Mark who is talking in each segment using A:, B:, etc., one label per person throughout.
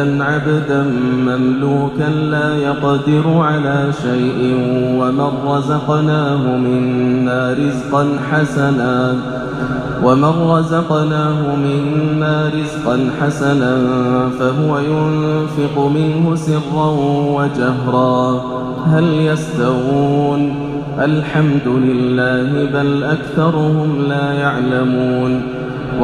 A: عبدا مملوكا لا يقدر على شيء ومن رزقناه منا رزقا حسنا ومن رزقناه منا رزقا حسنا فهو ينفق منه سرا وجهرا. هل يستوون؟ الحمد لله بل أكثرهم لا يعلمون.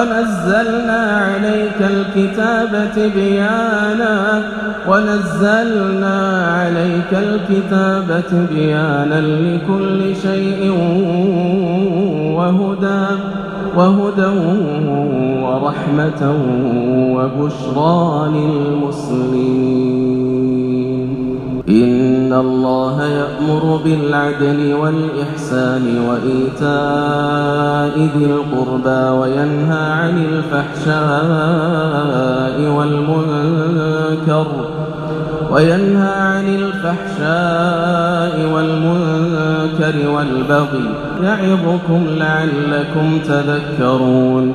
A: ونزلنا عليك الكتاب تبيانا ونزلنا عليك الكتاب تبيانا لكل شيء وهدى وهدى ورحمة وبشرى للمسلمين. يأمر بالعدل والإحسان وإيتاء ذي القربى وينهى عن الفحشاء والمنكر وينهى عن الفحشاء والمنكر والبغي يعظكم لعلكم تذكرون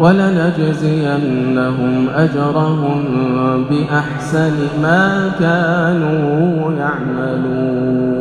A: ولنجزينهم أجرهم بأحسن ما كانوا يعملون.